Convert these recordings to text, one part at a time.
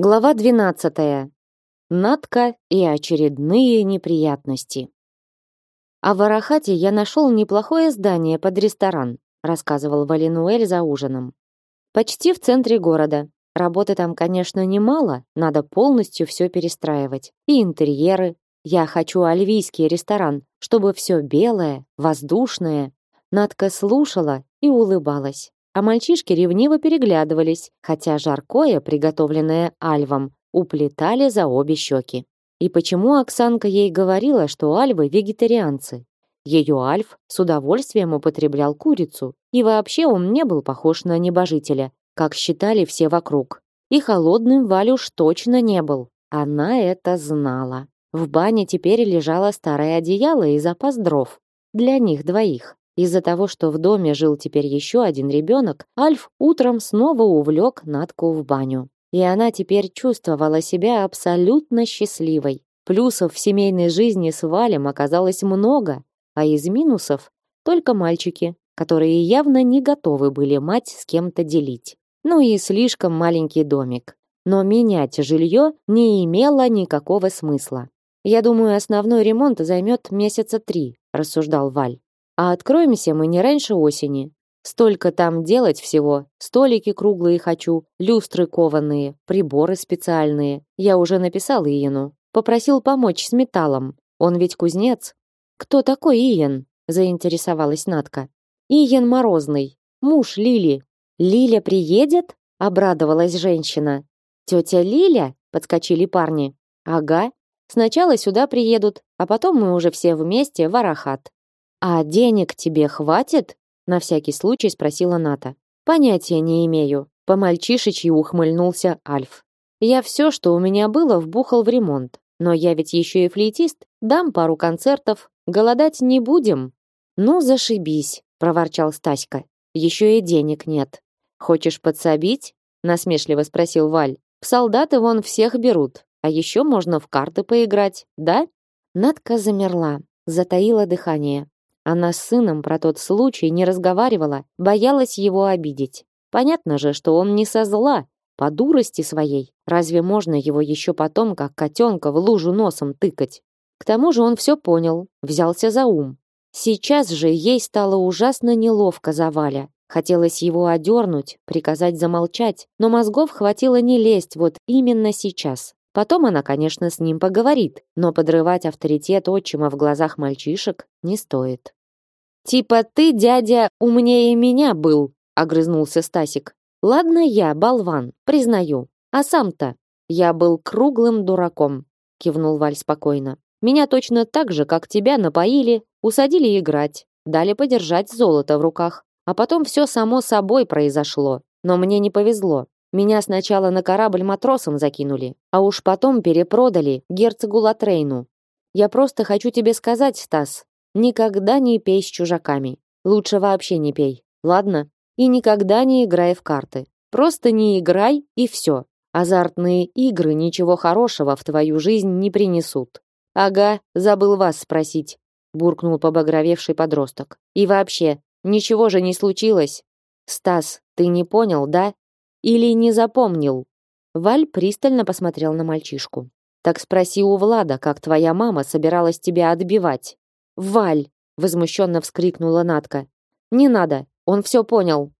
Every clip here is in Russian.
Глава 12. Надка и очередные неприятности. А в Арахате я нашел неплохое здание под ресторан, рассказывал Валинуэль за ужином. Почти в центре города. Работы там, конечно, немало, надо полностью все перестраивать. И интерьеры. Я хочу альвийский ресторан, чтобы все белое, воздушное. Надка слушала и улыбалась а мальчишки ревниво переглядывались, хотя жаркое, приготовленное Альвом, уплетали за обе щеки. И почему Оксанка ей говорила, что альвы вегетарианцы? Ее Альф с удовольствием употреблял курицу, и вообще он не был похож на небожителя, как считали все вокруг. И холодным Валюш точно не был. Она это знала. В бане теперь лежало старое одеяло и запас дров. Для них двоих. Из-за того, что в доме жил теперь еще один ребенок, Альф утром снова увлек Натку в баню. И она теперь чувствовала себя абсолютно счастливой. Плюсов в семейной жизни с Валем оказалось много, а из минусов только мальчики, которые явно не готовы были мать с кем-то делить. Ну и слишком маленький домик. Но менять жилье не имело никакого смысла. «Я думаю, основной ремонт займет месяца три», рассуждал Валь. А откроемся мы не раньше осени. Столько там делать всего. Столики круглые хочу, люстры кованые, приборы специальные. Я уже написал Иену. Попросил помочь с металлом. Он ведь кузнец. Кто такой Иен? Заинтересовалась Натка. Иен Морозный, муж Лили. Лиля приедет? Обрадовалась женщина. Тетя Лиля? Подскочили парни. Ага. Сначала сюда приедут, а потом мы уже все вместе в Арахат. «А денег тебе хватит?» — на всякий случай спросила Ната. «Понятия не имею», — по-мальчишечьи ухмыльнулся Альф. «Я все, что у меня было, вбухал в ремонт. Но я ведь еще и флейтист, дам пару концертов, голодать не будем». «Ну, зашибись», — проворчал Стаська. «Еще и денег нет. Хочешь подсобить?» — насмешливо спросил Валь. «В солдаты вон всех берут, а еще можно в карты поиграть, да?» Надка замерла, затаила дыхание. Она с сыном про тот случай не разговаривала, боялась его обидеть. Понятно же, что он не со зла, по дурости своей. Разве можно его еще потом, как котенка, в лужу носом тыкать? К тому же он все понял, взялся за ум. Сейчас же ей стало ужасно неловко за Валя. Хотелось его одернуть, приказать замолчать, но мозгов хватило не лезть вот именно сейчас. Потом она, конечно, с ним поговорит, но подрывать авторитет отчима в глазах мальчишек не стоит. Типа ты, дядя, умнее меня был, огрызнулся Стасик. Ладно я, болван, признаю. А сам-то я был круглым дураком, кивнул Валь спокойно. Меня точно так же, как тебя, напоили, усадили играть, дали подержать золото в руках. А потом все само собой произошло. Но мне не повезло. Меня сначала на корабль матросом закинули, а уж потом перепродали герцогу Латрейну. Я просто хочу тебе сказать, Стас, Никогда не пей с чужаками. Лучше вообще не пей. Ладно? И никогда не играй в карты. Просто не играй и все. Азартные игры ничего хорошего в твою жизнь не принесут. Ага, забыл вас спросить, буркнул побагровевший подросток. И вообще, ничего же не случилось. Стас, ты не понял, да? Или не запомнил? Валь пристально посмотрел на мальчишку. Так спроси у Влада, как твоя мама собиралась тебя отбивать. Валь, возмущенно вскрикнула Натка. Не надо, он все понял.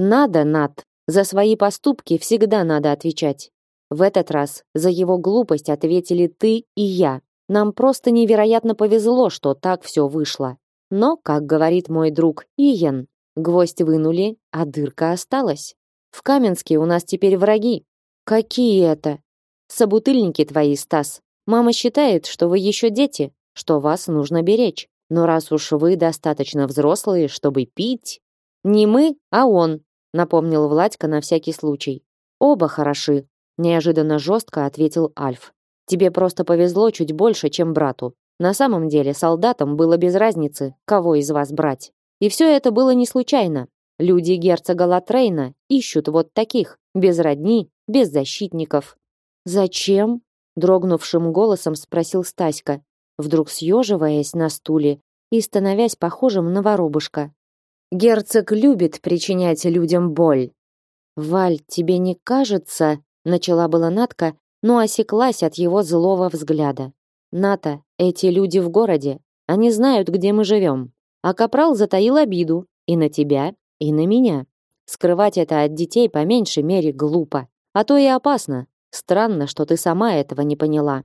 Надо, Нат. За свои поступки всегда надо отвечать. В этот раз за его глупость ответили ты и я. Нам просто невероятно повезло, что так все вышло. Но, как говорит мой друг Иен, гвоздь вынули, а дырка осталась. В Каменске у нас теперь враги. Какие это? Собутыльники твои, Стас. Мама считает, что вы еще дети, что вас нужно беречь. Но раз уж вы достаточно взрослые, чтобы пить, не мы, а он, напомнил Владька на всякий случай. Оба хороши, неожиданно жестко ответил Альф. Тебе просто повезло чуть больше, чем брату. На самом деле, солдатам было без разницы, кого из вас брать. И все это было не случайно. Люди герцога Латрейна ищут вот таких, без родни, без защитников. Зачем? дрогнувшим голосом спросил Стаська, вдруг съеживаясь на стуле и становясь похожим на воробушка. Герцог любит причинять людям боль. Валь, тебе не кажется? начала была Натка, но осеклась от его злого взгляда. Ната, эти люди в городе, они знают, где мы живем. А капрал затаил обиду и на тебя, и на меня. Скрывать это от детей по меньшей мере глупо, а то и опасно. Странно, что ты сама этого не поняла.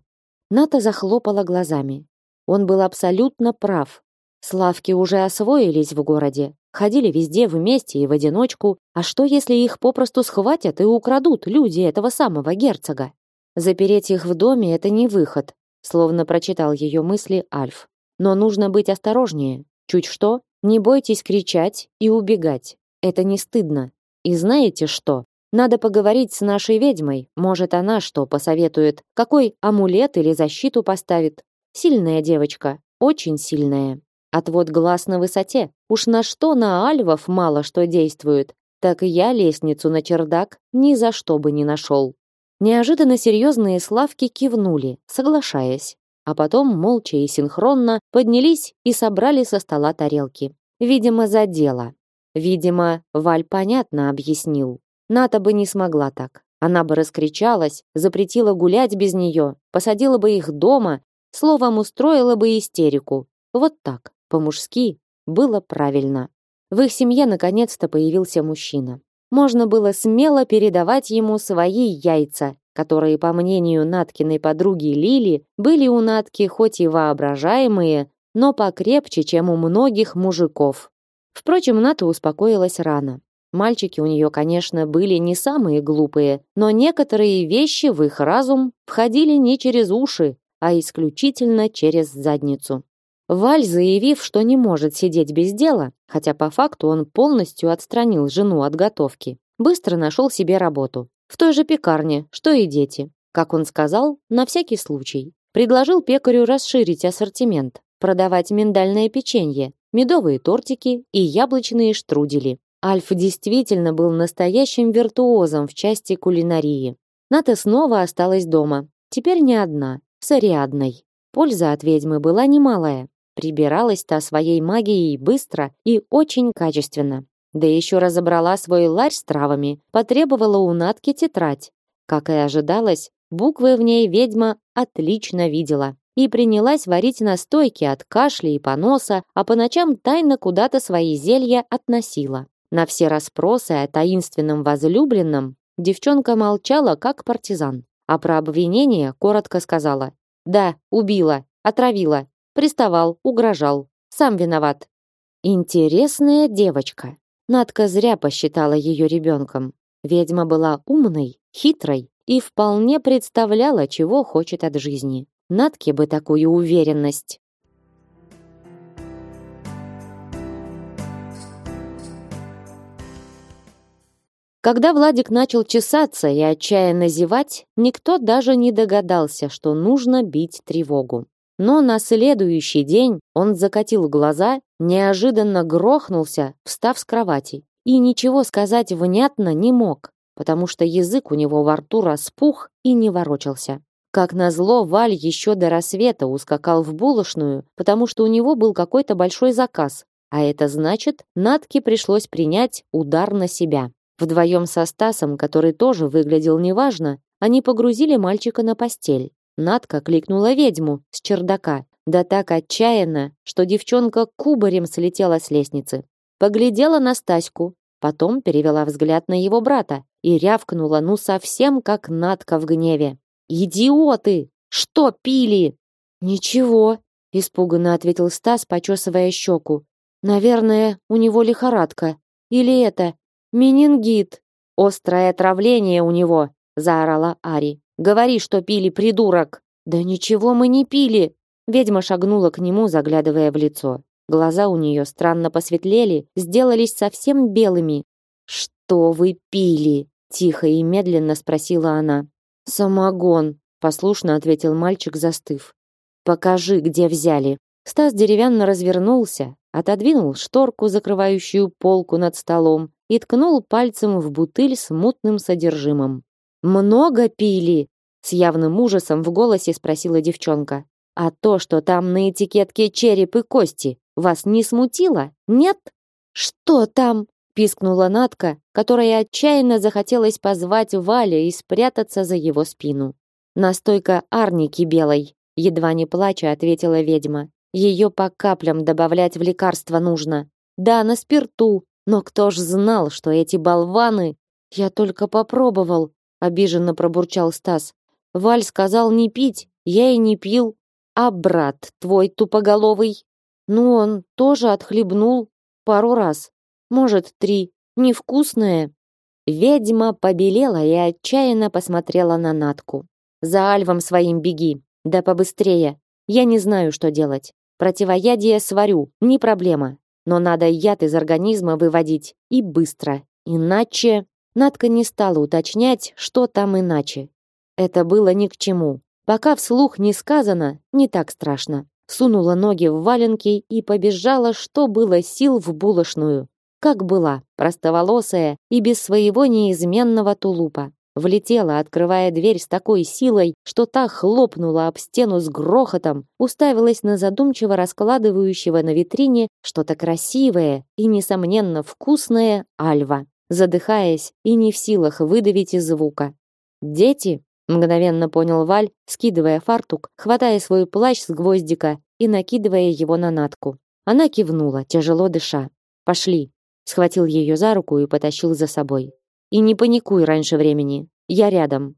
Ната захлопала глазами. Он был абсолютно прав. Славки уже освоились в городе, ходили везде вместе и в одиночку. А что, если их попросту схватят и украдут люди этого самого герцога? Запереть их в доме это не выход, словно прочитал ее мысли Альф. Но нужно быть осторожнее. Чуть что, не бойтесь кричать и убегать. Это не стыдно. И знаете что? Надо поговорить с нашей ведьмой. Может, она что посоветует, какой амулет или защиту поставит. Сильная девочка, очень сильная. Отвод глаз на высоте. Уж на что на альвов мало что действует, так и я лестницу на чердак ни за что бы не нашел. Неожиданно серьезные славки кивнули, соглашаясь, а потом молча и синхронно поднялись и собрали со стола тарелки. Видимо, за дело. Видимо, Валь понятно объяснил. Ната бы не смогла так. Она бы раскричалась, запретила гулять без нее, посадила бы их дома, словом, устроила бы истерику. Вот так по-мужски, было правильно. В их семье наконец-то появился мужчина. Можно было смело передавать ему свои яйца, которые, по мнению Наткиной подруги Лили, были у Натки хоть и воображаемые, но покрепче, чем у многих мужиков. Впрочем, Ната успокоилась рано. Мальчики у нее, конечно, были не самые глупые, но некоторые вещи в их разум входили не через уши, а исключительно через задницу. Валь, заявив, что не может сидеть без дела, хотя по факту он полностью отстранил жену от готовки, быстро нашел себе работу. В той же пекарне, что и дети. Как он сказал, на всякий случай. Предложил пекарю расширить ассортимент, продавать миндальное печенье, медовые тортики и яблочные штрудели. Альф действительно был настоящим виртуозом в части кулинарии. Ната снова осталась дома. Теперь не одна, с Ариадной. Польза от ведьмы была немалая. Прибиралась-то своей магией быстро и очень качественно. Да еще разобрала свой ларь с травами, потребовала у Натки тетрадь. Как и ожидалось, буквы в ней ведьма отлично видела и принялась варить настойки от кашля и поноса, а по ночам тайно куда-то свои зелья относила. На все расспросы о таинственном возлюбленном девчонка молчала, как партизан, а про обвинение коротко сказала «Да, убила, отравила, Приставал, угрожал. Сам виноват. Интересная девочка. Надка зря посчитала ее ребенком. Ведьма была умной, хитрой и вполне представляла, чего хочет от жизни. Надке бы такую уверенность. Когда Владик начал чесаться и отчаянно зевать, никто даже не догадался, что нужно бить тревогу. Но на следующий день он закатил глаза, неожиданно грохнулся, встав с кровати, и ничего сказать внятно не мог, потому что язык у него во рту распух и не ворочался. Как назло, Валь еще до рассвета ускакал в булочную, потому что у него был какой-то большой заказ, а это значит, Натке пришлось принять удар на себя. Вдвоем со Стасом, который тоже выглядел неважно, они погрузили мальчика на постель. Надка кликнула ведьму с чердака, да так отчаянно, что девчонка кубарем слетела с лестницы. Поглядела на Стаську, потом перевела взгляд на его брата и рявкнула ну совсем как Надка в гневе. «Идиоты! Что пили?» «Ничего», — испуганно ответил Стас, почесывая щеку. «Наверное, у него лихорадка. Или это, менингит. Острое отравление у него», — заорала Ари. Говори, что пили, придурок. Да ничего мы не пили. Ведьма шагнула к нему, заглядывая в лицо. Глаза у нее странно посветлели, сделались совсем белыми. Что вы пили? тихо и медленно спросила она. Самогон, послушно ответил мальчик, застыв. Покажи, где взяли. Стас деревянно развернулся, отодвинул шторку, закрывающую полку над столом, и ткнул пальцем в бутыль с мутным содержимым. Много пили? С явным ужасом в голосе спросила девчонка. А то, что там на этикетке череп и кости, вас не смутило? Нет? Что там? пискнула Натка, которая отчаянно захотелось позвать Валя и спрятаться за его спину. Настойка арники белой, едва не плача, ответила ведьма. Ее по каплям добавлять в лекарство нужно. Да, на спирту, но кто ж знал, что эти болваны? Я только попробовал, обиженно пробурчал Стас. Валь сказал не пить, я и не пил. А брат твой тупоголовый? Ну, он тоже отхлебнул пару раз. Может, три. Невкусное. Ведьма побелела и отчаянно посмотрела на Натку. За Альвом своим беги, да побыстрее. Я не знаю, что делать. Противоядие сварю, не проблема. Но надо яд из организма выводить и быстро. Иначе Натка не стала уточнять, что там иначе. Это было ни к чему. Пока вслух не сказано, не так страшно. Сунула ноги в валенки и побежала, что было сил в булочную. Как была, простоволосая и без своего неизменного тулупа. Влетела, открывая дверь с такой силой, что та хлопнула об стену с грохотом, уставилась на задумчиво раскладывающего на витрине что-то красивое и, несомненно, вкусное альва, задыхаясь и не в силах выдавить звука. «Дети?» Мгновенно понял Валь, скидывая фартук, хватая свой плащ с гвоздика и накидывая его на Натку. Она кивнула, тяжело дыша. Пошли. Схватил ее за руку и потащил за собой. И не паникуй раньше времени. Я рядом.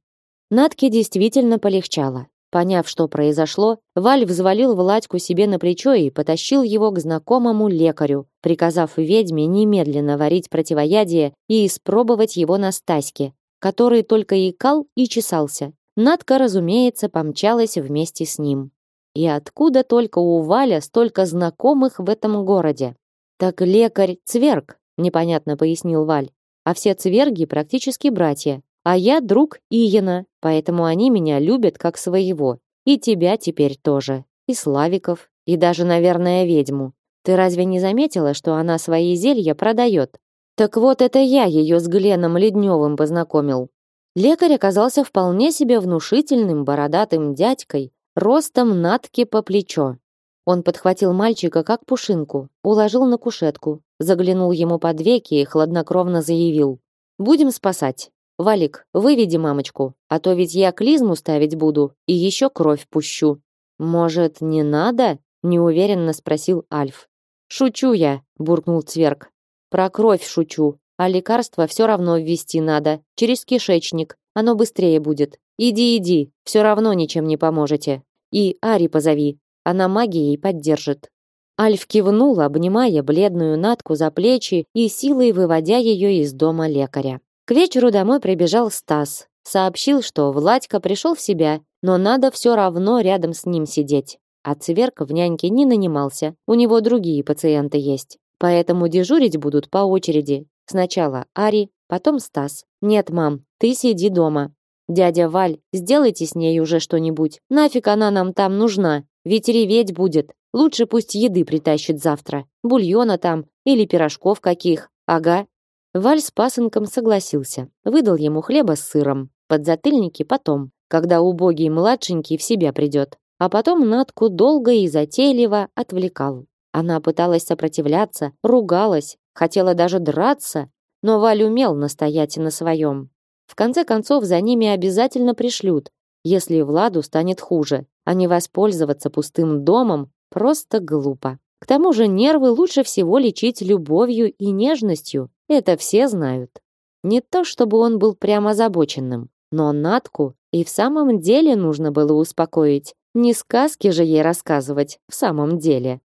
Натке действительно полегчало. Поняв, что произошло, Валь взвалил Владьку себе на плечо и потащил его к знакомому лекарю, приказав ведьме немедленно варить противоядие и испробовать его на Стаське, который только икал и чесался. Надка, разумеется, помчалась вместе с ним. И откуда только у Валя столько знакомых в этом городе? Так лекарь Цверг, непонятно пояснил Валь. А все цверги практически братья. А я друг Иена, поэтому они меня любят как своего. И тебя теперь тоже. И Славиков, и даже, наверное, ведьму. Ты разве не заметила, что она свои зелья продает? Так вот это я ее с Гленом Ледневым познакомил. Лекарь оказался вполне себе внушительным бородатым дядькой, ростом натки по плечо. Он подхватил мальчика как пушинку, уложил на кушетку, заглянул ему под веки и хладнокровно заявил: "Будем спасать. Валик, выведи мамочку, а то ведь я клизму ставить буду и еще кровь пущу". "Может, не надо?" неуверенно спросил Альф. "Шучу я", буркнул Цверк. Про кровь шучу, а лекарство все равно ввести надо, через кишечник. Оно быстрее будет. Иди, иди, все равно ничем не поможете. И Ари позови, она магией поддержит. Альф кивнул, обнимая бледную Натку за плечи и силой выводя ее из дома лекаря. К вечеру домой прибежал Стас, сообщил, что Владька пришел в себя, но надо все равно рядом с ним сидеть. А Цверк в няньке не нанимался, у него другие пациенты есть. Поэтому дежурить будут по очереди. Сначала Ари, потом Стас. Нет, мам, ты сиди дома. Дядя Валь, сделайте с ней уже что-нибудь. Нафиг она нам там нужна? Ведь реветь будет. Лучше пусть еды притащит завтра. Бульона там или пирожков каких. Ага. Валь с пасынком согласился. Выдал ему хлеба с сыром. Подзатыльники потом, когда убогий младшенький в себя придет. А потом Натку долго и затейливо отвлекал. Она пыталась сопротивляться, ругалась, хотела даже драться, но Валь умел настоять на своем. В конце концов, за ними обязательно пришлют, если Владу станет хуже, а не воспользоваться пустым домом просто глупо. К тому же нервы лучше всего лечить любовью и нежностью, это все знают. Не то чтобы он был прямо озабоченным, но Натку и в самом деле нужно было успокоить. Не сказки же ей рассказывать в самом деле.